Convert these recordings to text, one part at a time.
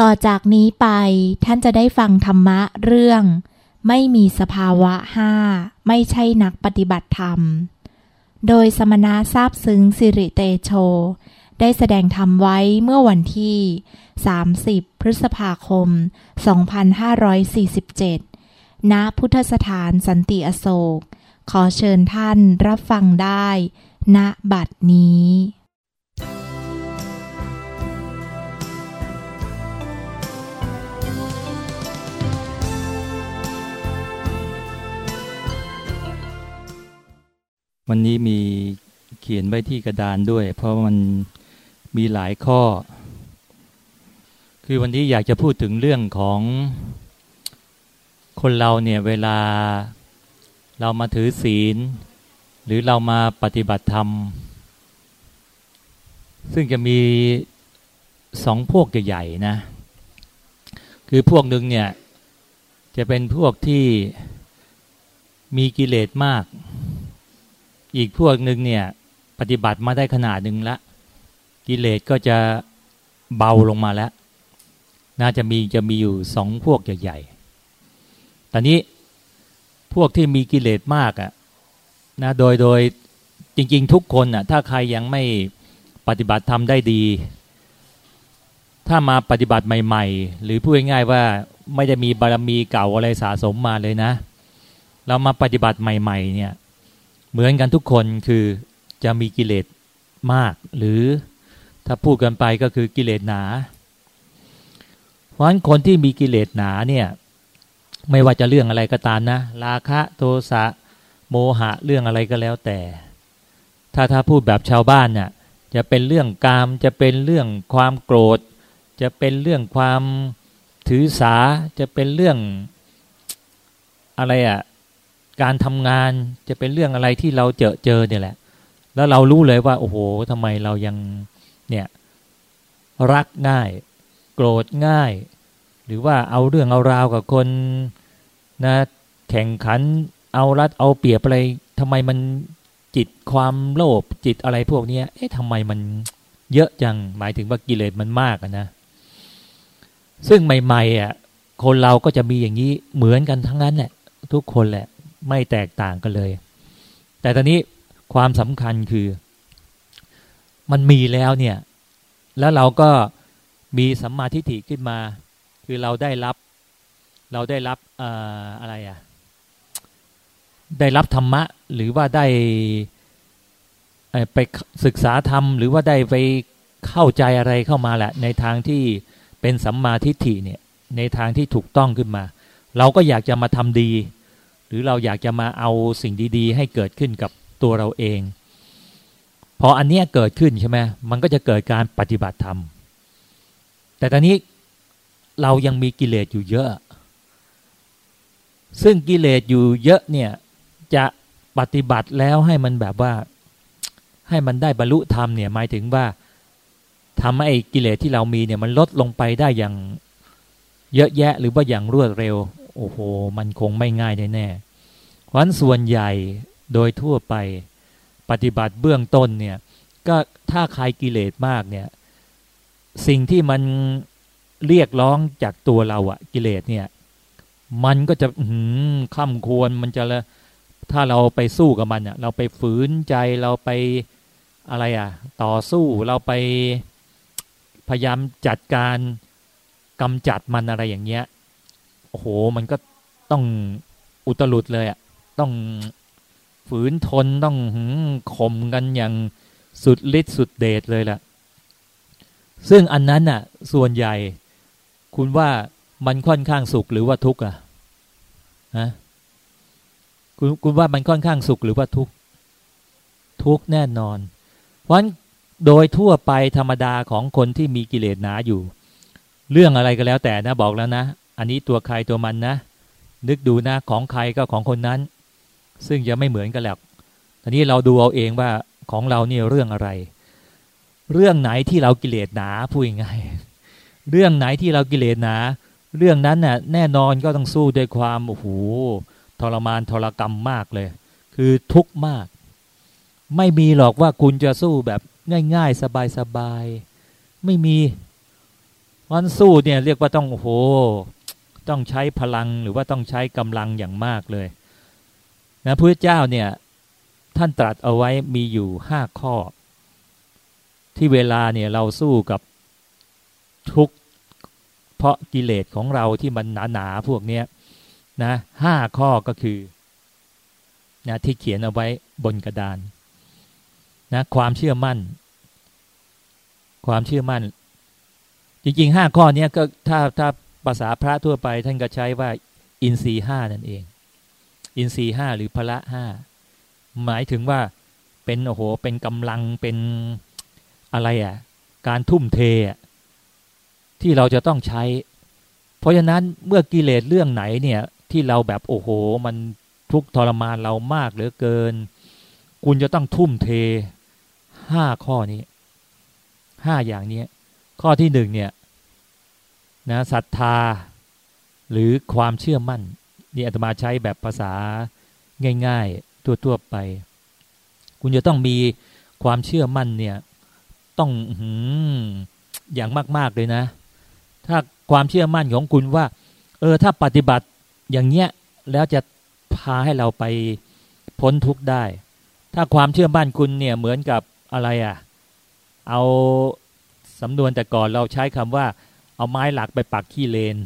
ต่อจากนี้ไปท่านจะได้ฟังธรรมะเรื่อง ไม่มีสภาวะห้าไม่ใช่นักปฏิบัติธรรม โดยสมณะทราบซึ้งสิริเตโช ได้แสดงธรรมไว้เมื่อวันที่ 30 พฤษภาคม 2547 ณ พุทธสถานสันติอโศก ขอเชิญท่านรับฟังได้ ณบัดนี้ วันนี้มีเขียนไว้ที่กระดานด้วย เพราะมันมีหลายข้อ คือวันนี้อยากจะพูดถึงเรื่องของคนเราเนี่ยเวลาเรามาถือศีล หรือเรามาปฏิบัติธรรม ซึ่งจะมีสองพวกใหญ่ๆนะ คือพวกหนึ่งเนี่ยจะเป็นพวกที่มีกิเลสมาก อีกพวกหนึ่งเนี่ย ปฏิบัติมาได้ขนาดหนึ่งละ กิเลสก็จะเบาลงมาแล้ว น่าจะมีจะมีอยู่สองพวกใหญ่ๆตอนนี้พวกที่มีกิเลสมากอะ่ะนะโดยโดยจริง ๆ ทุกคนอะถ้าใครยังไม่ปฏิบัติทำได้ดี ถ้ามาปฏิบัติใหม่ ๆ หรือพูดง่ายๆว่าไม่ได้มีบารมีเก่าอะไรสะสมมาเลยนะ เรามาปฏิบัติใหม่ ๆ เนี่ย เหมือนกันทุกคนคือจะมีกิเลสมาก หรือถ้าพูดกันไปก็คือกิเลสหนา เพราะฉะนั้นคนที่มีกิเลสหนาเนี่ยไม่ว่าจะเรื่องอะไรก็ตามนะ ราคะโทสะโมหะเรื่องอะไรก็แล้วแต่ ถ้าถ้าพูดแบบชาวบ้านเนี่ยจะเป็นเรื่องกาม จะเป็นเรื่องความโกรธ จะเป็นเรื่องความถือสา จะเป็นเรื่องอะไรอะ่ะ การทำงานจะเป็นเรื่องอะไรที่เราเจอเจอเนี่ยแหละ แล้วเรารู้เลยว่า โอ้โหทำไมเรายังเนี่ยรักง่าย โกรธง่าย หรือว่าเอาเรื่องเอาราวกับคนนะแข่งขันเอารัดเอาเปรียบอะไรทำไมมันจิตความโลภจิตอะไรพวกนี้เอ๊ะทำไมมันเยอะจังหมายถึงว่ากิเลสมันมากนะ ซึ่งใหม่ๆอะคนเราก็จะมีอย่างนี้เหมือนกันทั้งนั้นแหละทุกคนแหละ ไม่แตกต่างกันเลย แต่ตอนนี้ความสำคัญคือ มันมีแล้วเนี่ย แล้วเราก็มีสัมมาทิฏฐิขึ้นมา คือเราได้รับ เราได้รับอะไรอะ่ะได้รับธรรมะ หรือว่าได้ไปศึกษาธรรม หรือว่าได้ไปเข้าใจอะไรเข้ามาแหละ ในทางที่เป็นสัมมาทิฏฐิเนี่ย ในทางที่ถูกต้องขึ้นมา เราก็อยากจะมาทำดี หรือเราอยากจะมาเอาสิ่งดี ๆ ให้เกิดขึ้นกับตัวเราเอง พออันเนี้ยเกิดขึ้นใช่ไหมมันก็จะเกิดการปฏิบัติธรรม แต่ตอนนี้เรายังมีกิเลสอยู่เยอะ ซึ่งกิเลสอยู่เยอะเนี่ยจะปฏิบัติแล้วให้มันแบบว่าให้มันได้บรรลุธรรมเนี่ยหมายถึงว่าทำให้กิเลสที่เรามีเนี่ยมันลดลงไปได้อย่างเยอะแยะหรือว่าอย่างรวดเร็ว โอ้โห มันคงไม่ง่ายแน่ๆเพราะส่วนใหญ่โดยทั่วไปปฏิบัติเบื้องต้นเนี่ยก็ถ้าใครกิเลสมากเนี่ยสิ่งที่มันเรียกร้องจากตัวเราอะกิเลสเนี่ย มันก็จะหืมข้ามควรมันจะละถ้าเราไปสู้กับมันอะเราไปฝืนใจเราไปอะไรอะต่อสู้เราไปพยายามจัดการกำจัดมันอะไรอย่างเงี้ย โอ้โห มันก็ต้องอุตลุดเลยอะต้องฝืนทนต้องข่มกันอย่างสุดฤทธิ์สุดเดชเลยแหละซึ่งอันนั้นน่ะ ส่วนใหญ่ คุณว่ามันค่อนข้างสุขหรือว่าทุกข์อะฮะคุณคุณว่ามันค่อนข้างสุขหรือว่าทุกข์ทุกข์แน่นอน เพราะโดยทั่วไปธรรมดาของคนที่มีกิเลสหนาอยู่ เรื่องอะไรก็แล้วแต่นะบอกแล้วนะ อันนี้ตัวใครตัวมันนะ นึกดูนะของใครก็ของคนนั้น ซึ่งจะไม่เหมือนกันแหละทีนี้เราดูเอาเองว่าของเราเนี่ยเรื่องอะไร เรื่องไหนที่เรากิเลสหนาพูดง่ายเรื่องไหนที่เรากิเลสหนา เรื่องนั้นน่ะแน่นอนก็ต้องสู้ด้วยความโอ้โหทรมานทรกรรมมากเลย คือทุกข์มาก ไม่มีหรอกว่าคุณจะสู้แบบง่าย ๆ สบายๆไม่มีวันสู้เนี่ยเรียกว่าต้องโอ้โห ต้องใช้พลังหรือว่าต้องใช้กำลังอย่างมากเลยนะพระเจ้าเนี่ยท่านตรัสเอาไว้มีอยู่ห้าข้อ ที่เวลาเนี่ยเราสู้กับทุกเพราะกิเลสของเราที่มันหนาๆพวกเนี้ยนะห้าข้อก็คือนะที่เขียนเอาไว้บนกระดานนะความเชื่อมั่น ความเชื่อมั่น จริงๆห้าข้อนี้ก็ถ้าถ้า ภาษาพระทั่วไปท่านก็ใช้ว่า อินทรีห้านั่นเอง อินทรีห้าหรือพละห้าหมายถึงว่าเป็นโอ้โหเป็นกำลังเป็นอะไรอะ่ะ การทุ่มเทที่เราจะต้องใช้ เพราะฉะนั้นเมื่อกิเลสเรื่องไหนเนี่ย ที่เราแบบโอ้โห มันทุกทรมานเรามากเหลือเกิน คุณจะต้องทุ่มเทห้าข้อนี้ห้าอย่างนี้ข้อที่หนึ่งเนี่ย นะศรัทธา หรือความเชื่อมั่นนี่อาตมาใช้แบบภาษาง่ายๆทั่วๆไป คุณจะต้องมีความเชื่อมั่นเนี่ย ต้องอย่างมาก ๆเลยนะ ถ้าความเชื่อมั่นของคุณว่า เออถ้าปฏิบัติอย่างเงี้ยแล้วจะพาให้เราไปพ้นทุกข์ได้ ถ้าความเชื่อมั่นคุณเนี่ยเหมือนกับอะไรอะ่ะ เอาสำนวนแต่ก่อนเราใช้คำว่า เอาไม้หลักไปปักขี้เลน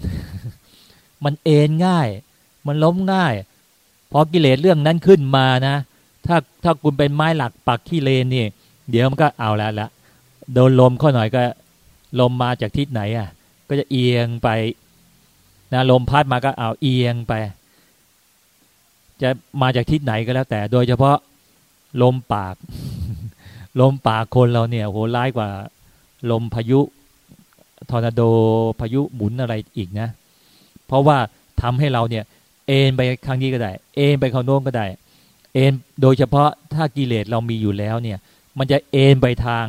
มันเอ็นง่าย มันล้มง่ายพอกิเลสเรื่องนั้นขึ้นมานะ ถ้าถ้าคุณเป็นไม้หลักปักขี้เลนนี่ เดี๋ยวมันก็เอาแล้วละโดนลมข้อหน่อยก็ลมมาจากทิศไหนอะ ก็จะเอียงไปนะลมพัดมาก็เอาเอียงไป จะมาจากทิศไหนก็แล้ว แต่ โดยเฉพาะลมปาก ลมปากคนเราเนี่ยโหร้ายกว่า ลมพายุ ทอร์นาโดพายุหมุนอะไรอีกนะ เพราะว่าทำให้เราเนี่ย เอ็นไปข้างนี้ก็ได้ เอ็นไปข้างโน้นก็ได้ เอ็นโดยเฉพาะถ้ากิเลสเรามีอยู่แล้วเนี่ย มันจะเอ็นไปทาง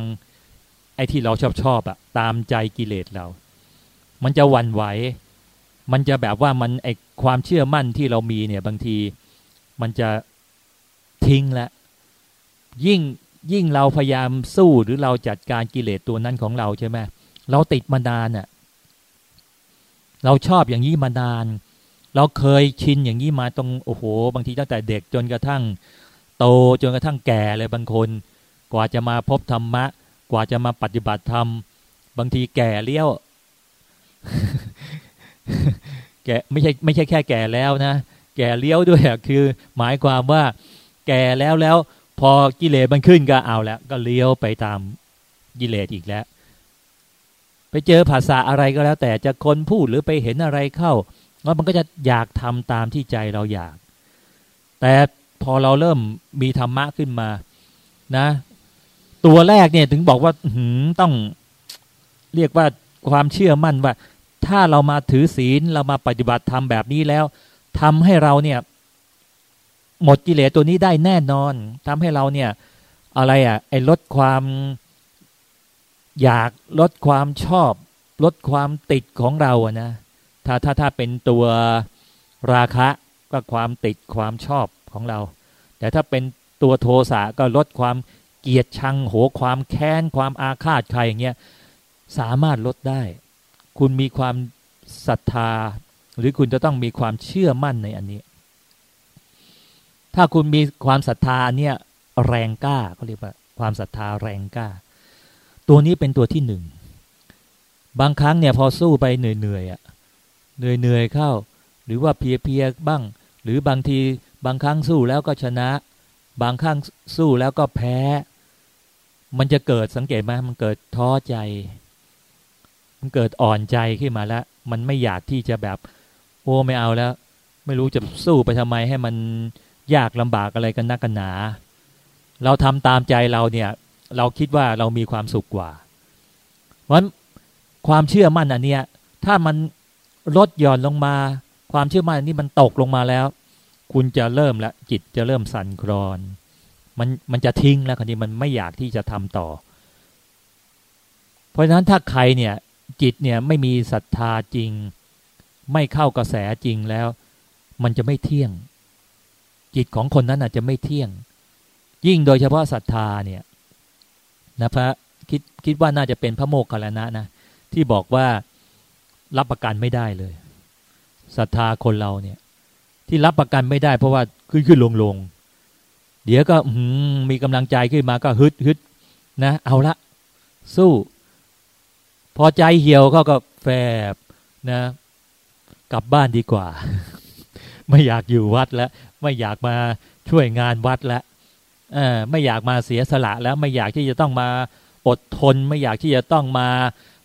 ไอ้ที่เราชอบชอบอะตามใจกิเลสเรา มันจะวันไหว มันจะแบบว่ามันไอความเชื่อมั่นที่เรามีเนี่ย บางทีมันจะทิ้งล้วยิ่งยิ่งเราพยายามสู้หรือเราจัดการกิเลสตัวนั้นของเราใช่ไหมเเราติดมานานอะ่ะ เราชอบอย่างนี้มานาน เราเคยชินอย่างนี้มาตรงโอ้โห บางทีตั้งแต่เด็กจนกระทั่ง โตจนกระทั่งแก่เลยบางคน กว่าจะมาพบธรรมะ กว่าจะมาปฏิบัติธรรม บางทีแก่เลี้ยว แก่ไม่ใช่ไม่ใช่แค่แก่แล้วนะแก่เลี้ยวด้วยคือ หมายความว่า แก่แล้วแล้ว พอกิเลสมันขึ้นก็เอาแล้ว ก็เลี้ยวไปตามกิเลสอีกแล้ว ไปเจอภาษาอะไรก็แล้ว แต่จะคนพูดหรือไปเห็นอะไรเข้าแล้วมันก็จะอยากทำตามที่ใจเราอยาก แต่พอเราเริ่มมีธรรมะขึ้นมานะ ตัวแรกเนี่ยถึงบอกว่าหืต้องเรียกว่าความเชื่อมั่นว่า ถ้าเรามาถือศีลเรามาปฏิบัติธรรมแบบนี้แล้วทำให้เราเนี่ย หมดกิเลสตัวนี้ได้แน่นอนทำให้เราเนี่ย อะไรอะ่ะ ไอ้ลดความ อยากลดความชอบ ลดความติดของเราอะนะถ้าถ้าถ้าเป็นตัวราคะก็ความติดความชอบของเรา แต่ถ้าเป็นตัวโทสะก็ลดความเกียดชังโหความแค้น ความอาฆาตใครอย่างเงี้ยสามารถลดได้ คุณมีความศรัทธา หรือคุณจะต้องมีความเชื่อมั่นในอันนี้ ถ้าคุณมีความศรัทธาเนี่ยแรงกล้าเขาเรียกว่าความศรัทธาแรงกล้า ตัวนี้เป็นตัวที่หนึ่งบางครั้งเนี่ยพอสู้ไปเหนื่อยๆอะเหนื่อยๆเข้า หรือว่าเพียๆบ้าง หรือบางทีบางครั้งสู้แล้วก็ชนะ บางครั้งสู้แล้วก็แพ้ มันจะเกิดสังเกตไหมมันเกิดท้อใจ มันเกิดอ่อนใจขึ้นมาแล้ว มันไม่อยากที่จะแบบ โอ้ไม่เอาแล้ว ไม่รู้จะสู้ไปทำไมให้มันยากลำบากอะไรกันนักกันหนา เราทำตามใจเราเนี่ย เราคิดว่าเรามีความสุขกว่า เพราะความเชื่อมั่นอันเนี้ย ถ้ามันลดหย่อนลงมา ความเชื่อมั่นอันนี้มันตกลงมาแล้ว คุณจะเริ่มแล้วจิตจะเริ่มสั่นคลอน มันมันจะทิ้งแล้วคนนี้มันไม่อยากที่จะทำต่อ เพราะฉะนั้นถ้าใครเนี่ย จิตเนี่ยไม่มีศรัทธาจริง ไม่เข้ากระแสจริงแล้ว มันจะไม่เที่ยง จิตของคนนั้นอาจจะไม่เที่ยง ยิ่งโดยเฉพาะศรัทธาเนี่ย นะพระคิดคิดว่าน่าจะเป็นพระโมคคัลานะนะ ที่บอกว่ารับประกันไม่ได้เลยศรัทธาคนเราเนี่ย ที่รับประกันไม่ได้ เพราะว่าขึ้นขึ้นลงลงเดี๋ยวก็มีกำลังใจขึ้นมาก็ฮึดฮึดนะ เอาละสู้ พอใจเหี่ยวเขาก็แฝบนะ กลับบ้านดีกว่า ไม่อยากอยู่วัดแล้ว ไม่อยากมาช่วยงานวัดแล้ว ไม่อยากมาเสียสละแล้วไม่อยากที่จะต้องมาอดทน ไม่อยากที่จะต้องมา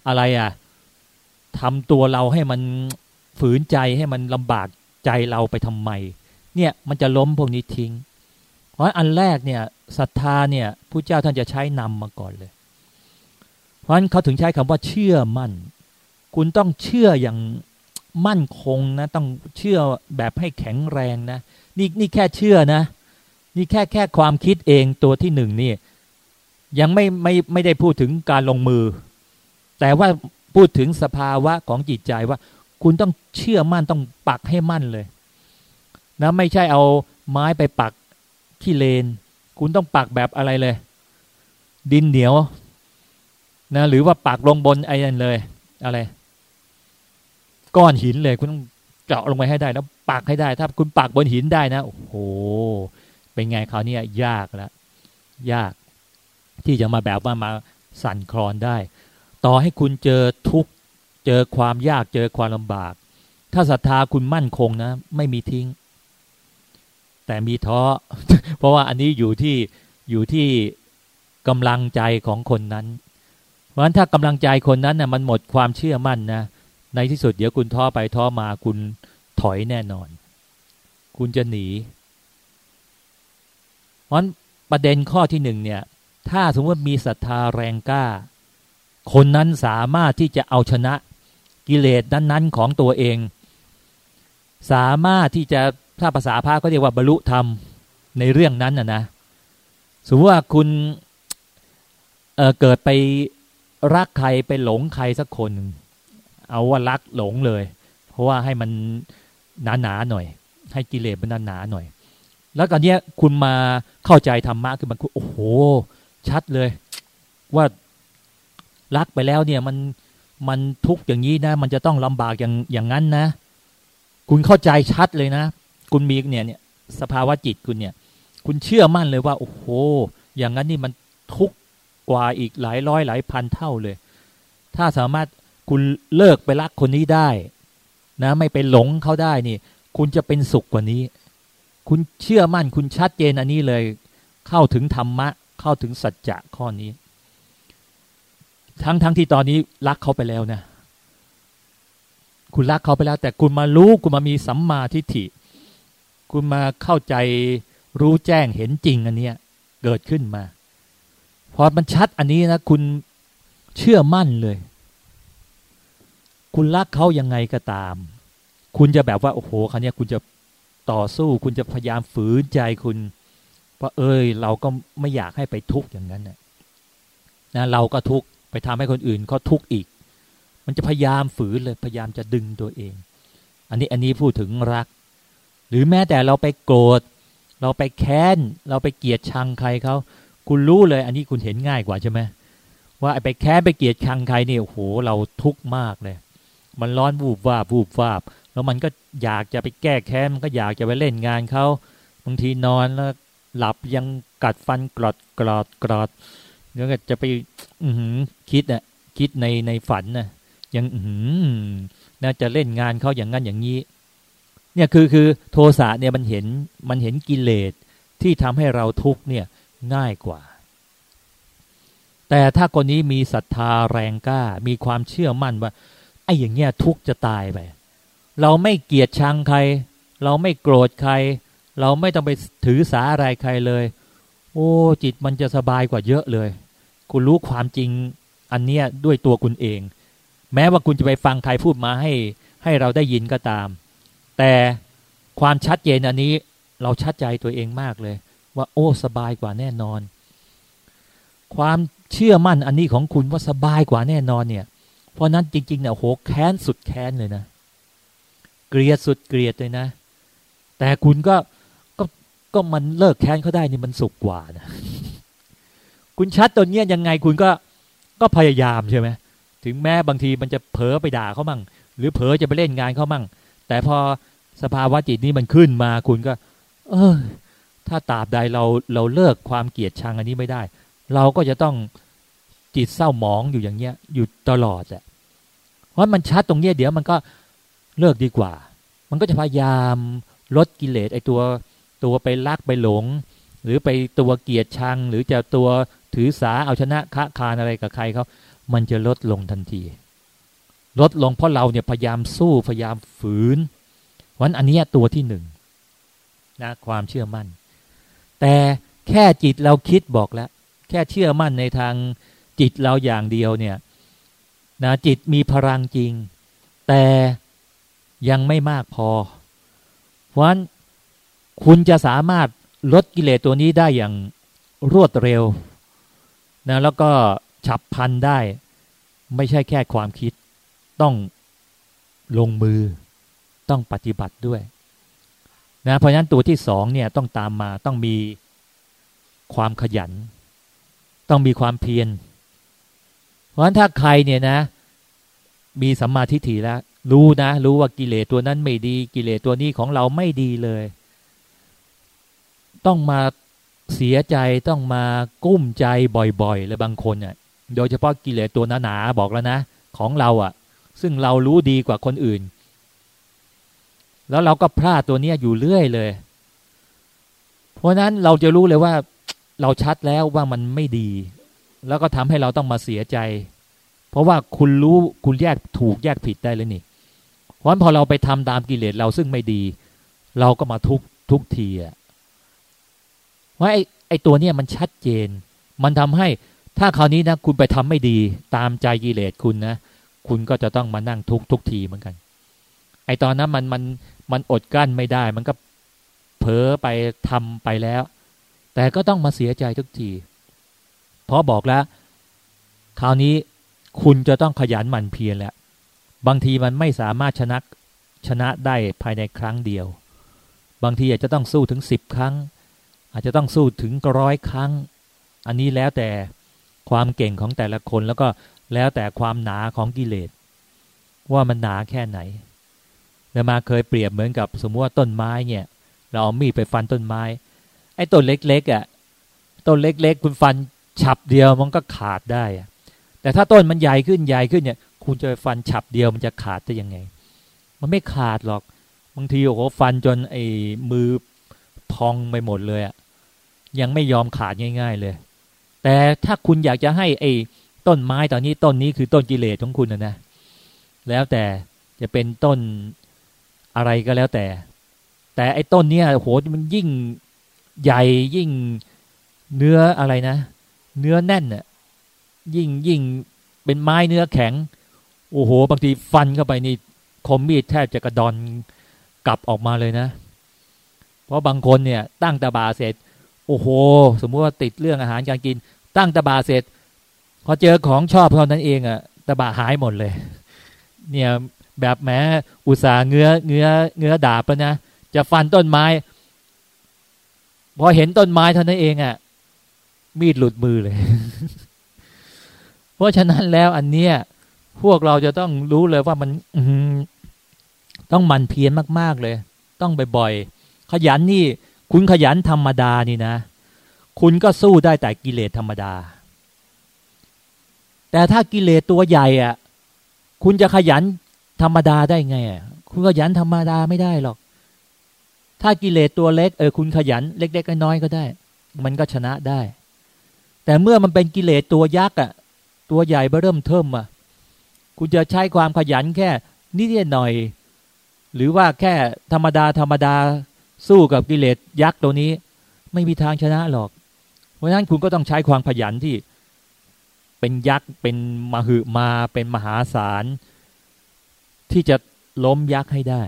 อะไรอะทำตัวเราให้มันฝืนใจให้มันลำบากใจเราไปทำไม เนี่ยมันจะล้มพวกนี้ทิ้ง เพราะอันแรกเนี่ยศรัทธาเนี่ยผู้เจ้าท่านจะใช้นำมาก่อนเลย เพราะฉะนั้นเขาถึงใช้คำว่าเชื่อมั่น คุณต้องเชื่ออย่างมั่นคงนะ ต้องเชื่อแบบให้แข็งแรงนะ นี่นี่แค่เชื่อนะ นี่แค่แค่ความคิดเองตัวที่หนึ่งนี่ยังไม่ไม่ไม่ได้พูดถึงการลงมือ แต่ว่าพูดถึงสภาวะของจิตใจว่า คุณต้องเชื่อมั่นต้องปักให้มั่นเลยนะไม่ใช่เอาไม้ไปปักที่เลน คุณต้องปักแบบอะไรเลย ดินเหนียวนะหรือว่าปักลงบนไอ้นั่นเลย อะไร ก้อนหินเลย คุณต้องเจาะลงไปให้ได้ แล้วปักให้ได้ ถ้าคุณปักบนหินได้นะโอ้โห เป็นไงเขาเนี่ยยากแล้วยาก ที่จะมาแบบว่ามาสั่นคลอนได้ ต่อให้คุณเจอทุกเจอความยากเจอความลำบาก ถ้าศรัทธาคุณมั่นคงนะ ไม่มีทิ้ง แต่มีท้อ เพราะว่าอันนี้อยู่ที่อยู่ที่กำลังใจของคนนั้น เพราะฉะนั้นถ้ากำลังใจคนนั้นนะ่ะมันหมดความเชื่อมั่นนะในที่สุดเดี๋ยวคุณท้อไปท้อมาคุณถอยแน่นอน คุณจะหนี ราะประเด็นข้อที่หนึ่งเนี่ย ถ้าสมมติมีศรัทธาแรงกล้า คนนั้นสามารถที่จะเอาชนะกิเลสนั้นๆ ของตัวเอง สามารถที่จะถ้าภาษาพระก็เรียกว่าบรรลุธรรมในเรื่องนั้นนะนะสมมติว่าคุณเเกิดไปรักใครไปหลงใครสักคน เอาว่ารักหลงเลย เพราะว่าให้มันหนาหนาหน่อย ให้กิเลสมันหนาหนาหน่อย แล้วตอนนี้คุณมาเข้าใจธรรมะคือมันโอ้โห ชัดเลย ว่ารักไปแล้วเนี่ยมันมันทุกข์อย่างนี้นะ มันจะต้องลำบากอย่างอย่างนั้นนะ คุณเข้าใจชัดเลยนะ คุณมีเนี่ยเนี่ย สภาวะจิตคุณเนี่ย คุณเชื่อมั่นเลยว่า โอ้โห อย่างนั้นนี่มันทุกข์กว่าอีกหลายร้อยหลายพันเท่าเลย ถ้าสามารถคุณเลิกไปรักคนนี้ได้ นะ ไม่ไปหลงเขาได้นี่ คุณจะเป็นสุขกว่านี้ คุณเชื่อมั่นคุณชัดเจนอันนี้เลย เข้าถึงธรรมะ เข้าถึงสัจจะข้อนี้ ทั้งทั้งที่ตอนนี้รักเขาไปแล้วนะ คุณรักเขาไปแล้ว แต่คุณมารู้คุณมามีสัมมาทิฏฐิ คุณมาเข้าใจรู้แจ้งเห็นจริงอันเนี้ย เกิดขึ้นมา พอมันชัดอันนี้นะคุณเชื่อมั่นเลย คุณรักเขายังไงก็ตาม คุณจะแบบว่าโอ้โหครั้นี้คุณจะ ต่อสู้คุณจะพยายามฝืนใจคุณว่าะเอ้ย เราก็ไม่อยากให้ไปทุกข์อย่างนั้นนะนะเราก็ทุกข์ไปทำให้คนอื่นเขาทุกข์อีก มันจะพยายามฝืนเลยพยายามจะดึงตัวเอง อันนี้อันนี้พูดถึงรัก หรือแม้แต่เราไปโกรธเราไปแค้น เราไปเกลียดชังใครเขาคุณรู้เลย อันนี้คุณเห็นง่ายกว่าใช่ไหมว่าไปแค้นไปเกลียดชังใครเนี่ยโอ้โหเราทุกข์มากเลย มันร้อนวูบวาบวูบวาบ แล้วมันก็อยากจะไปแก้แค้นมันก็อยากจะไปเล่นงานเขาบางทีนอนแล้วหลับยังกัดฟันกรอดกรอดกรอดแล้วก็จะไป อืคิดน่ะคิดในในฝันน่ะยังอืน่าจะเล่นงานเขาอย่างนั้นอย่างนี้ เนี่ยคือคือโทสะเนี่ยมันเห็นมันเห็นกิเลสที่ทำให้เราทุกเนี่ยง่ายกว่า แต่ถ้าคนนี้มีศรัทธาแรงกล้า มีความเชื่อมั่นว่าไอ้อย่างเงี้ยทุกจะตายไป เราไม่เกลียดชังใคร เราไม่โกรธใคร เราไม่ต้องไปถือสาอะไรใครเลย โอ้ จิตมันจะสบายกว่าเยอะเลย คุณรู้ความจริงอันเนี้ยด้วยตัวคุณเอง แม้ว่าคุณจะไปฟังใครพูดมาให้ ให้เราได้ยินก็ตาม แต่ความชัดเจนอันนี้เราชัดใจตัวเองมากเลย ว่าโอ้สบายกว่าแน่นอน ความเชื่อมั่นอันนี้ของคุณว่าสบายกว่าแน่นอนเนี่ย เพราะนั้นจริงๆเนี่ยโหแค้นสุดแค้นเลยนะ เกลียดสุดเกลียดเลยนะ แต่คุณก็ก็ก็มันเลิกแค้นเขาได้นี่มันสุขกว่านะคุณชัดตัวเนี้ยยังไงคุณก็ก็พยายามใช่ไหมถึงแม้บางทีมันจะเผลอไปด่าเขามั่ง หรือเผลอจะไปเล่นงานเขามั่ง แต่พอสภาวะจิตนี้มันขึ้นมาคุณก็ เออ ถ้าตราบใดเราเราเลิกความเกลียดชังอันนี้ไม่ได้ เราก็จะต้องจิตเศร้าหมองอยู่อย่างเงี้ยอยู่ตลอดอะเพราะมันชัดตรงเนี้ยเดี๋ยวมันก็ เลิกดีกว่า มันก็จะพยายามลดกิเลสไอตัวตัวไปลักไปหลง หรือไปตัวเกียรติชัง หรือจะตัวถือสาเอาชนะคะคานอะไรกับใครเขามันจะลดลงทันที ลดลงเพราะเราเนี่ยพยายามสู้พยายามฝืนวันอันนี้ตัวที่หนึ่งนะความเชื่อมั่น แต่แค่จิตเราคิดบอกแล้ว แค่เชื่อมั่นในทางจิตเราอย่างเดียวเนี่ยนะจิตมีพลังจริง แต่ ยังไม่มากพอ เพราะฉะนั้นคุณจะสามารถลดกิเลสตัวนี้ได้อย่างรวดเร็วนะแล้วก็ฉับพันได้ ไม่ใช่แค่ความคิด ต้องลงมือต้องปฏิบัติด้วยนะเพราะฉะนั้นตัวที่สองเนี่ยต้องตามมาต้องมีความขยัน ต้องมีความเพียรเพราะฉะนั้นถ้าใครเนี่ยนะ มีสัมมาทิฏฐิแล้ว รู้นะ รู้ว่ากิเลสตัวนั้นไม่ดี กิเลสตัวนี้ของเราไม่ดีเลย ต้องมาเสียใจต้องมากุ้มใจบ่อยๆเลยบางคนเนี่ยโดยเฉพาะกิเลสตัวหนาๆบอกแล้วนะ ของเราอะ่ะ ซึ่งเรารู้ดีกว่าคนอื่น แล้วเราก็พลาดตัวเนี้ยอยู่เรื่อยเลย เพราะนั้นเราจะรู้เลยว่า เราชัดแล้วว่ามันไม่ดี แล้วก็ทำให้เราต้องมาเสียใจ เพราะว่าคุณรู้คุณแยกถูกแยกผิดได้เลยนี่ เพราะฉะนั้นพอเราไปทำตามกิเลสเราซึ่งไม่ดี เราก็มาทุกทุกทีอะว่าไอ้ไอ้ตัวเนี้ยมันชัดเจน มันทำให้ถ้าคราวนี้นะคุณไปทำไม่ดีตามใจกิเลสคุณนะคุณก็จะต้องมานั่งทุกทุกทีเหมือนกัน ไอ้ตอนนั้นมันมันมันอดกั้นไม่ได้ มันก็เผลอไปทำไปแล้ว แต่ก็ต้องมาเสียใจทุกทีเพราะบอกแล้ว คราวนี้คุณจะต้องขยันหมั่นเพียรแล้ว บางทีมันไม่สามารถชนะชนะได้ภายในครั้งเดียว บางทีอาจจะต้องสู้ถึงสิบครั้ง อาจจะต้องสู้ถึงร้อยครั้ง อันนี้แล้วแต่ความเก่งของแต่ละคนแล้วก็แล้วแต่ความหนาของกิเลส ว่ามันหนาแค่ไหนเดมาเคยเปรียบเหมือนกับสมมติว่าต้นไม้เนี่ย เราเอามีดไปฟันต้นไม้ ไอ้ต้นเล็กๆอะ่ะต้นเล็ก ๆ คุณฟันฉับเดียวมันก็ขาดได้แต่ถ้าต้นมันใหญ่ขึ้นใหญ่ขึ้นเนี่ย คุณจะฟันฉับเดียวมันจะขาดได้ยังไง มันไม่ขาดหรอก บางทีโอ้โหฟันจนไอ้มือพองไปหมดเลยอะยังไม่ยอมขาดง่าย ๆ เลย แต่ถ้าคุณอยากจะให้ไอ้ต้นไม้ตอนนี้ต้นนี้คือต้นกิเลสของคุณนะนะ แล้วแต่จะเป็นต้นอะไรก็แล้วแต่ แต่ไอ้ต้นเนี้ยโหมันยิ่งใหญ่ยิ่งเนื้ออะไรนะ เนื้อแน่นอะยิ่งยิ่งเป็นไม้เนื้อแข็ง โอ้โห บางทีฟันเข้าไปนี่คมมีดแทบจะกระดอนกลับออกมาเลยนะ เพราะบางคนเนี่ย ตั้งตาบาเสร็จ โอ้โห สมมุติว่าติดเรื่องอาหารการกิน ตั้งตาบาเสร็จพอเจอของชอบเท่านั้นเองอะตาบาหายหมดเลย เนี่ยแบบแม้อุตสาเงื้อเงื้อเงื้อดาบแล้วนะจะฟันต้นไม้ พอเห็นต้นไม้เท่านั้นเองอะมีดหลุดมือเลย เพราะฉะนั้นแล้วอันเนี้ย พวกเราจะต้องรู้เลยว่ามันต้องมันเพียรมาก ๆ เลย ต้องบ่อยๆขยันนี่ คุณขยันธรรมดานี่นะ คุณก็สู้ได้แต่กิเลสธรรมดา แต่ถ้ากิเลสตัวใหญ่อะ่ะ คุณจะขยันธรรมดาได้ไงอะคุณขยันธรรมดาไม่ได้หรอก ถ้ากิเลสตัวเล็กเออคุณขยันเล็ก ๆ น้อยๆก็ได้ มันก็ชนะได้ แต่เมื่อมันเป็นกิเลสตัวยักษ์อะ ตัวใหญ่เริ่มเทิมอะ คุณจะใช้ความขยันแค่นิดหน่อย หรือว่าแค่ธรรมดาธรรมดาสู้กับกิเลสยักษ์ตัวนี้ ไม่มีทางชนะหรอก เพราะฉะนั้นคุณก็ต้องใช้ความขยันที่ เป็นยักษ์เป็นมหึมาเป็นมหาศาลที่จะล้มยักษ์ให้ได้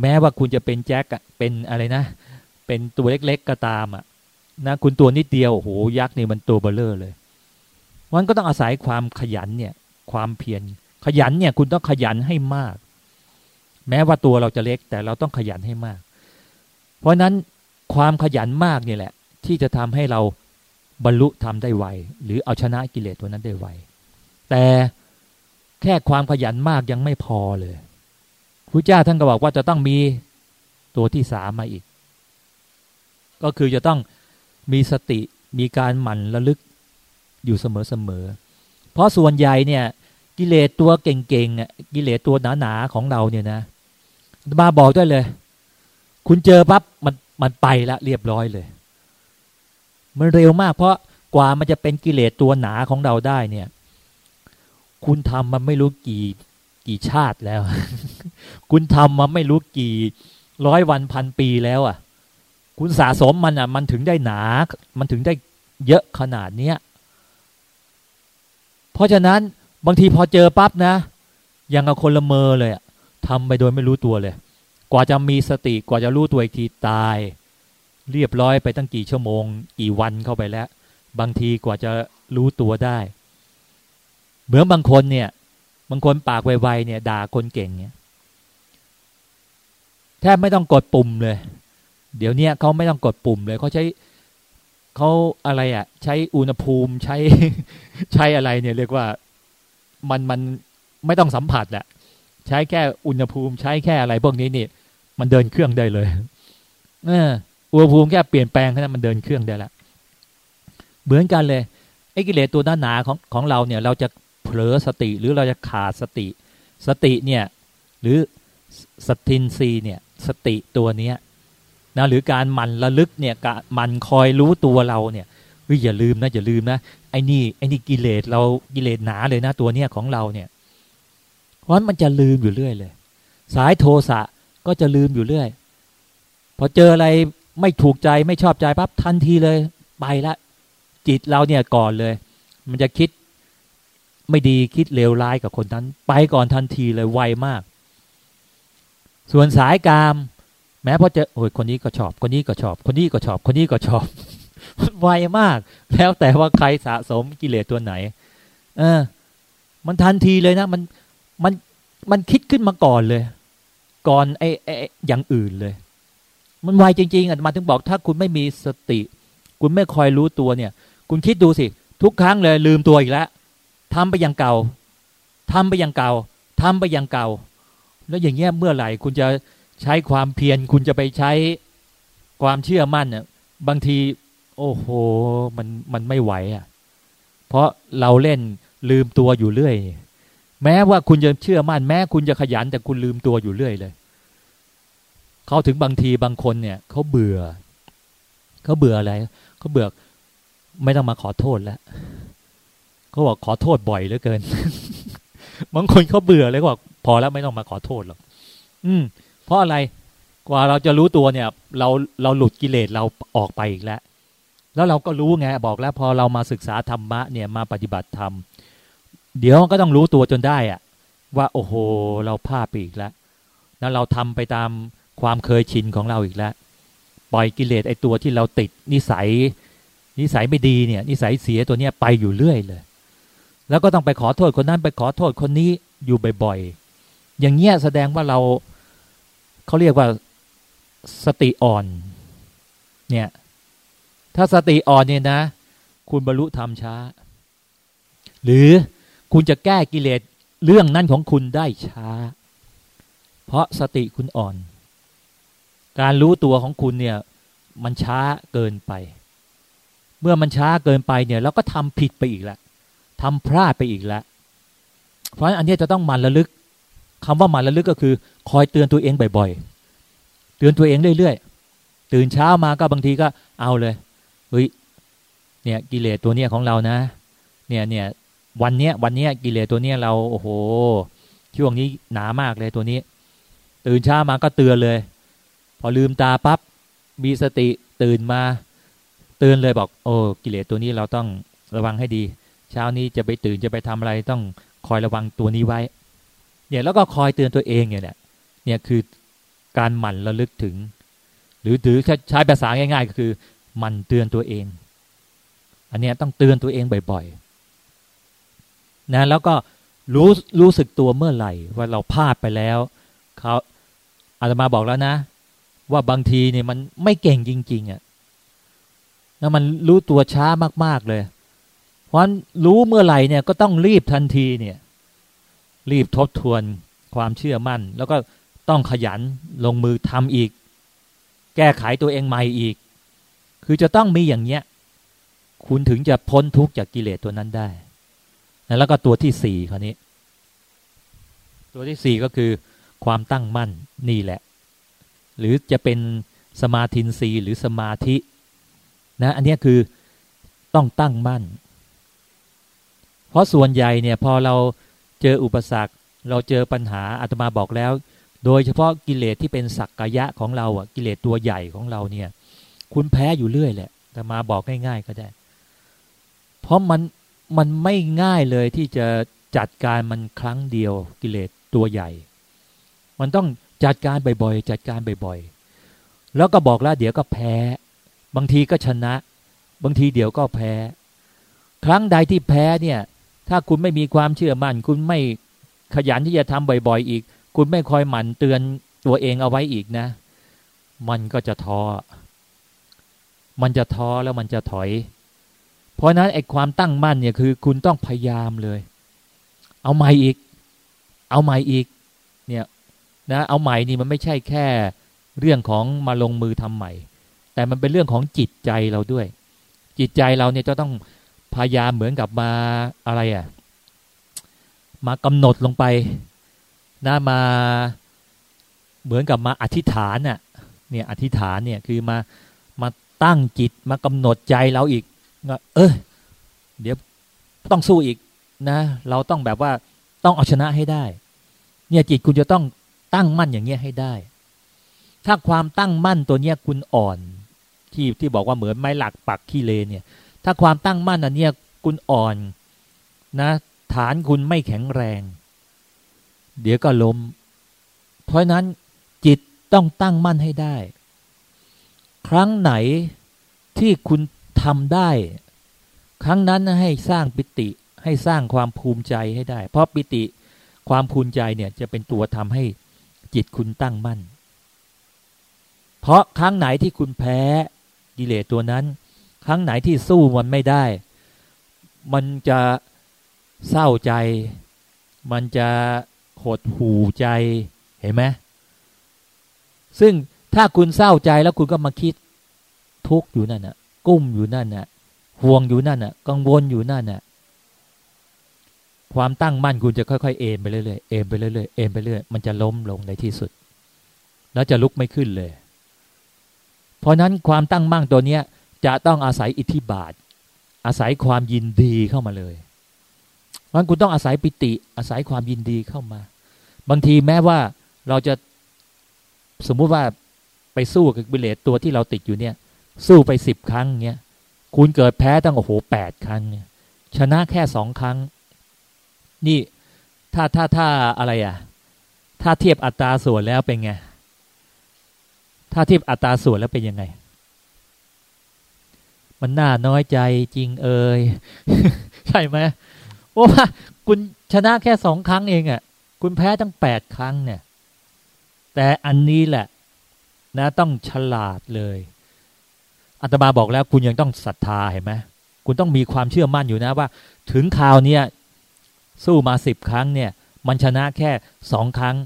แม้ว่าคุณจะเป็นแจ็คอะเป็นอะไรนะ เป็นตัวเล็ก ๆก็ตามอะนะคุณตัวนิดเดียวโอ้โหยักษ์นี่มันตัวเบลเลอร์เลยมันก็ต้องอาศัยความขยันเนี่ย ความเพียรขยันเนี่ยคุณต้องขยันให้มาก แม้ว่าตัวเราจะเล็กแต่เราต้องขยันให้มาก เพราะนั้นความขยันมากนี่แหละ ที่จะทำให้เราบรรลุทำได้ไวหรือเอาชนะกิเลสตัวนั้นได้ไวแต่แค่ความขยันมากยังไม่พอเลยพระเจ้าท่านก็บอกว่าจะต้องมีตัวที่สามมาอีก ก็คือจะต้องมีสติมีการหมั่นระลึกอยู่เสมอๆ เพราะส่วนใหญ่เนี่ย กิเลสตัวเก่งๆกิเลสตัวหนาๆของเราเนี่ยนะมาบอกได้เลย คุณเจอปั๊บมันมันไปละเรียบร้อยเลย มันเร็วมาก เพราะกว่ามันจะเป็นกิเลสตัวหนาของเราได้เนี่ย คุณทำมันไม่รู้กี่กี่ชาติแล้ว คุณทำมาไม่รู้กี่ร้อยวันพันปีแล้วอะ คุณสะสมมันอะ มันถึงได้หนา มันถึงได้เยอะขนาดเนี้ย เพราะฉะนั้นบางทีพอเจอปั๊บนะยังกับคนละเมอเลยทำไปโดยไม่รู้ตัวเลย กว่าจะมีสติกว่าจะรู้ตัวอีกทีตาย เรียบร้อยไปตั้งกี่ชั่วโมง กี่วันเข้าไปแล้ว บางทีกว่าจะรู้ตัวได้ เหมือนบางคนเนี่ย บางคนปากไวๆเนี่ย ด่าคนเก่งเนี่ยแทบไม่ต้องกดปุ่มเลย เดี๋ยวนี้เขาไม่ต้องกดปุ่มเลยเขาใช้ เขาอะไรอะ่ะ ใช้อุณหภูมิใช้ใช้อะไรเนี่ย เรียกว่ามันมันไม่ต้องสัมผัสแหละใช้แค่อุณหภูมิ ใช้แค่อะไรพวกนี้นี่มันเดินเครื่องได้เลยเอออุณหภูมิแค่เปลี่ยนแปลงแค่นั้นมันเดินเครื่องได้ละเหมือนกันเลยไอ้กิเลสตัวด้านหนาของของเราเนี่ย เราจะเผลอสติหรือเราจะขาดสติ สติเนี่ย หรือสตินซีเนี่ย สติตัวเนี้ย นะหรือการมันระลึกเนี่ยกมันคอยรู้ตัวเราเนี่ยเฮ้ยอย่าลืมนะอย่าลืมนะไอ้นี่ไอ้นี่กิเลสเรากิเลสหนาเลยนะตัวเนี้ยของเราเนี่ยเพราะมันจะลืมอยู่เรื่อยเลย สายโทสะก็จะลืมอยู่เรื่อย พอเจออะไรไม่ถูกใจไม่ชอบใจปั๊บทันทีเลย ไปละจิตเราเนี่ยก่อนเลย มันจะคิดไม่ดีคิดเลวร้ายกับคนนั้น ไปก่อนทันทีเลยไวมาก ส่วนสายกาม แม้พอจะโอ้ยคนนี้ก็ชอบ คนนี้ก็ชอบ คนนี้ก็ชอบ คนนี้ก็ชอบไวมาก แล้วแต่ว่าใครสะสมกิเลสตัวไหน เออ มันทันทีเลยนะ มันมันมันคิดขึ้นมาก่อนเลย ก่อนไอ้ไอ้อย่างอื่นเลย มันไวจริง ๆอะมาถึงบอกถ้าคุณไม่มีสติ คุณไม่คอยรู้ตัวเนี่ย คุณคิดดูสิ ทุกครั้งเลยลืมตัวอีกแล้วทำไปอย่างเก่าทำไปอย่างเก่าทำไปอย่างเก่า แล้วอย่างเงี้ยเมื่อไหร่คุณจะ ใช้ความเพียรคุณจะไปใช้ความเชื่อมั่นเนี่ยบางที โอ้โหมันมันไม่ไหวอะ เพราะเราเล่นลืมตัวอยู่เรื่อย แม้ว่าคุณจะเชื่อมั่น แม้คุณจะขยันแต่คุณลืมตัวอยู่เรื่อยเลยเขาถึงบางทีบางคนเนี่ยเขาเบื่อเขาเบื่ออะไรเขาเบื่อไม่ต้องมาขอโทษแล้วเขาบอกขอโทษบ่อยเหลือเกิน บางคนเขาเบื่อเลยก็บอกพอแล้วไม่ต้องมาขอโทษหรอกอืม ราะอะไรกว่าเราจะรู้ตัวเนี่ย เราเราหลุดกิเลสเราออกไปอีกแล้ว แล้วเราก็รู้ไงบอกแล้ว พอเรามาศึกษาธรรมะเนี่ยมาปฏิบัติธรรมเดี๋ยวก็ต้องรู้ตัวจนได้อะว่าโอ้โห เราพลาดไปอีกแล้วแล้วเราทำไปตามความเคยชินของเราอีกแล้ว ปล่อยกิเลสไอตัวที่เราติดนิสัย นิสัยไม่ดีเนี่ย นิสัยเสียตัวเนี้ยไปอยู่เรื่อยเลย แล้วก็ต้องไปขอโทษคนนั้นไปขอโทษคนนี้อยู่บ่อยๆอย่างเงี้ยแสดงว่าเรา เขาเรียกว่าสติอ่อน เนี่ย ถ้าสติอ่อนเนี่ยนะ คุณบรรลุธรรมช้า หรือคุณจะแก้กิเลสเรื่องนั้นของคุณได้ช้า เพราะสติคุณอ่อน การรู้ตัวของคุณเนี่ย มันช้าเกินไป เมื่อมันช้าเกินไปเนี่ยเราก็ทำผิดไปอีกล้วทำพลาดไปอีกล้วเพราะนั้นอันนี้จะต้องมันระลึก คำว่ามันระลึกก็คือ คอยเตือนตัวเองบ่อยๆ เตือนตัวเองเรื่อยๆ ตื่นเช้ามาก็บางทีก็เอาเลย เฮ้ย เนี่ยกิเลสตัวเนี้ยของเรานะ เนี่ยเนี่ยวันเนี้ยวันเนี้ยกิเลสตัวเนี้ยเราโอ้โห ช่วงนี้หนามากเลยตัวนี้ ตื่นเช้ามาก็เตือนเลย พอลืมตาปับ๊บ มีสติตื่นมา เตือนเลยบอก โอ้กิเลสตัวนี้เราต้องระวังให้ดี เช้านี้จะไปตื่นจะไปทำอะไรต้องคอยระวังตัวนี้ไว้ เนี่ยแล้วก็คอยเตือนตัวเองเนี่ยเนี่ยคือการหมั่นระลึกถึง หรือถือใช้ภาษาง่าย ๆ ก็คือหมั่นเตือนตัวเอง อันนี้ต้องเตือนตัวเองบ่อยๆนะแล้วก็รู้รู้สึกตัวเมื่อไหร่ ว่าเราพลาดไปแล้วเขาอาตมาบอกแล้วนะ ว่าบางทีเนี่ยมันไม่เก่งจริง ๆอะ่ะแล้วมันรู้ตัวช้ามาก ๆเลย เพราะรู้เมื่อไหร่เนี่ยก็ต้องรีบทันทีเนี่ย รีบทบทวนความเชื่อมั่น แล้วก็ต้องขยันลงมือทำอีก แก้ไขตัวเองใหม่อีก คือจะต้องมีอย่างเนี้ย คุณถึงจะพ้นทุกข์จากกิเลสตัวนั้นได้ แล้วก็ตัวที่สี่คราวนี้ ตัวที่สี่ก็คือความตั้งมั่นนี่แหละ หรือจะเป็นสมาธินรีหรือสมาธินะอันนี้คือต้องตั้งมั่น เพราะส่วนใหญ่เนี่ยพอเรา เจออุปสรรค เราเจอปัญหาอาตมาบอกแล้ว โดยเฉพาะกิเลสที่เป็นสักกายะของเราอะกิเลสตัวใหญ่ของเราเนี่ย คุณแพ้อยู่เรื่อยแหละแต่มาบอกง่าย ๆ ก็ได้ เพราะมันมันไม่ง่ายเลยที่จะจัดการมันครั้งเดียวกิเลสตัวใหญ่ มันต้องจัดการบ่อยๆจัดการบ่อยๆ แล้วก็บอกแล้วเดี๋ยวก็แพ้ บางทีก็ชนะ บางทีเดี๋ยวก็แพ้ ครั้งใดที่แพ้เนี่ย ถ้าคุณไม่มีความเชื่อมั่น คุณไม่ขยันที่จะทำบ่อย ๆ อีก คุณไม่คอยหมั่นเตือนตัวเองเอาไว้อีกนะ มันก็จะท้อ มันจะท้อแล้วมันจะถอย เพราะนั้นไอ้ความตั้งมั่นเนี่ยคือ คุณต้องพยายามเลย เอาใหม่อีก เอาใหม่อีก เนี่ยนะ เอาใหม่นี่มันไม่ใช่แค่ เรื่องของมาลงมือทำใหม่ แต่มันเป็นเรื่องของจิตใจเราด้วย จิตใจเราเนี่ยจะต้อง พยายามเหมือนกับมาอะไรอะ่ะ มากำหนดลงไปนะมาเหมือนกับมาอธิษฐานน่ะ เนี่ยอธิษฐานเนี่ยคือมามาตั้งจิตมากำหนดใจเราอีกเออเดี๋ยวต้องสู้อีกนะ เราต้องแบบว่าต้องเอาชนะให้ได้ เนี่ยจิตคุณจะต้องตั้งมั่นอย่างเงี้ยให้ได้ ถ้าความตั้งมั่นตัวเนี้ยคุณอ่อน ที่ที่บอกว่าเหมือนไม้หลักปักขี้เลเนี่ย ถ้าความตั้งมั่นอันเนี้ยคุณอ่อนนะ ฐานคุณไม่แข็งแรง เดี๋ยวก็ล้ม เพราะนั้นจิตต้องตั้งมั่นให้ได้ ครั้งไหนที่คุณทำได้ ครั้งนั้นให้สร้างปิติให้สร้างความภูมิใจให้ได้ เพราะปิติความภูมิใจเนี่ยจะเป็นตัวทำให้จิตคุณตั้งมั่น เพราะครั้งไหนที่คุณแพ้กิเลสตัวนั้น ครั้งไหนที่สู้มันไม่ได้ มันจะเศร้าใจ มันจะหดหูใจเห็นไหมซึ่งถ้าคุณเศร้าใจแล้วคุณก็มาคิดทุกข์อยู่นั่นน่ะ กุ้มอยู่นั่นน่ะห่วงอยู่นั่นน่ะ กังวลอยู่นั่นน่ะ ความตั้งมั่นคุณจะค่อยๆเอ็นไปเรื่อยๆเอ็นไปเรื่อยๆเอ็นไปเรื่อยมันจะล้มลงในที่สุด แล้วจะลุกไม่ขึ้นเลย เพราะนั้นความตั้งมั่นตัวเนี้ย จะต้องอาศัยอิทธิบาท อาศัยความยินดีเข้ามาเลยเพราะคุณต้องอาศัยปิติ อาศัยความยินดีเข้ามา บางทีแม้ว่าเราจะสมมุติว่าไปสู้กับกิเลสตัวที่เราติดอยู่เนี่ย สู้ไปสิบครั้งเงี้ยคุณเกิดแพ้ตั้งโอ้โหแปดครั้งเนี่ยชนะแค่สองครั้ง นี่ถ้าถ้าถ้าอะไรอะ ถ้าเทียบอัตราส่วนแล้วเป็นไง ถ้าเทียบอัตราส่วนแล้วเป็นยังไง มันน่าน้อยใจจริงเอ่ยใช่ไหมโอ้ว่าคุณชนะแค่สองครั้งเองอะ่ะ คุณแพ้ตั้งแปดครั้งเนี่ย แต่อันนี้แหละ นะต้องฉลาดเลยอาตมาบอกแล้ว คุณยังต้องศรัทธาเห็นไหมคุณต้องมีความเชื่อมั่นอยู่นะว่า ถึงข่าวเนี้ยสู้มาสิบครั้งเนี่ย มันชนะแค่สองครั้ง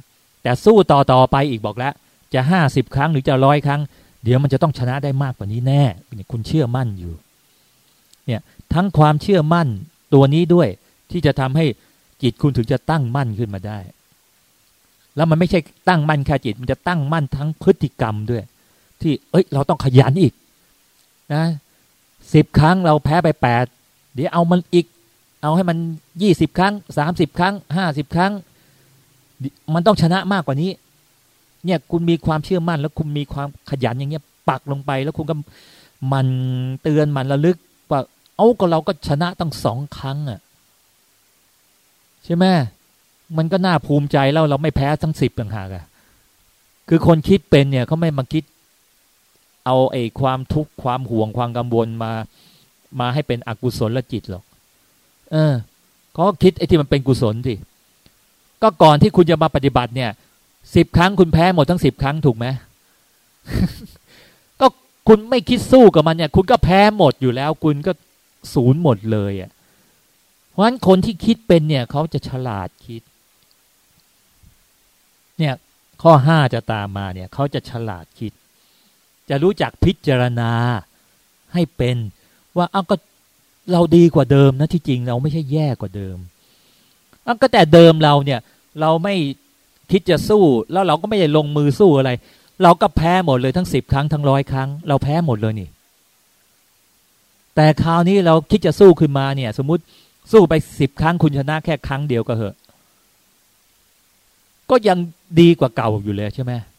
แต่สู้ต่อต่อไปอีกบอกแล้ว จะห้าสิบครั้งหรือจะร้อยครั้ง เดี๋ยวมันจะต้องชนะได้มากกว่านี้แน่คุณเชื่อมั่นอยู่เนี่ยทั้งความเชื่อมั่นตัวนี้ด้วยที่จะทำให้จิตคุณถึงจะตั้งมั่นขึ้นมาได้ แล้วมันไม่ใช่ตั้งมั่นแค่จิต มันจะตั้งมั่นทั้งพฤติกรรมด้วย ที่เอ้ย เราต้องขยันอีกนะสิบครั้งเราแพ้ไปแปดเดี๋ยวเอามันอีก เอาให้มันยี่สิบครั้งสามสิบครั้งห้าสิบครั้ง มันต้องชนะมากกว่านี้ เนี่ยคุณมีความเชื่อมั่น แล้วคุณมีความขยันอย่างเงี้ยปักลงไป แล้วคุณก็มันเตือนมันระลึกว่าเอาก็เราก็ชนะตั้งสองครั้งอะใช่ไหมมันก็น่าภูมิใจแล้วเราไม่แพ้ทั้งสิบต่างหากอะคือคนคิดเป็นเนี่ยเขาไม่มาคิด เอาไอ้ความทุกข์ความห่วงความกังวลมา มาให้เป็นอกุศลละจิตหรอก เออเขาคิดไอ้ที่มันเป็นกุศลสิก็ก่อนที่คุณจะมาปฏิบัติเนี่ย สิบครั้งคุณแพ้หมดทั้งสิบครั้งถูกไหมก็คุณไม่คิดสู้กับมันเนี่ย คุณก็แพ้หมดอยู่แล้ว คุณก็ศูนย์หมดเลยอะ เพราะฉะนั้นคนที่คิดเป็นเนี่ยเขาจะฉลาดคิด เนี่ยข้อห้าจะตามมาเนี่ยเขาจะฉลาดคิด จะรู้จักพิจารณาให้เป็นว่าเอาก็เราดีกว่าเดิมนะที่จริงเราไม่ใช่แย่กว่าเดิมเอาก็แต่เดิมเราเนี่ย เราไม่ คิดจะสู้แล้วเราก็ไม่ได้ลงมือสู้อะไร เราก็แพ้หมดเลยทั้งสิบครั้งทั้งร้อยครั้ง เราแพ้หมดเลยนี่ แต่คราวนี้เราคิดจะสู้ขึ้นมาเนี่ย สมมติสู้ไปสิบครั้งคุณชนะแค่ครั้งเดียวก็เหอะ ก็ยังดีกว่าเก่าอยู่เลยใช่ไหมเ